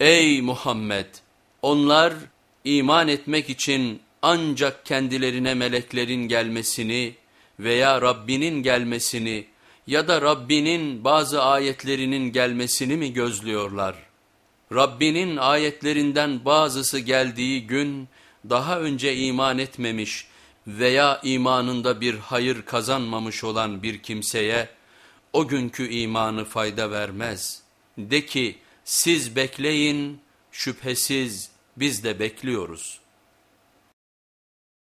Ey Muhammed! Onlar iman etmek için ancak kendilerine meleklerin gelmesini veya Rabbinin gelmesini ya da Rabbinin bazı ayetlerinin gelmesini mi gözlüyorlar? Rabbinin ayetlerinden bazısı geldiği gün daha önce iman etmemiş veya imanında bir hayır kazanmamış olan bir kimseye o günkü imanı fayda vermez. De ki siz bekleyin şüphesiz biz de bekliyoruz.''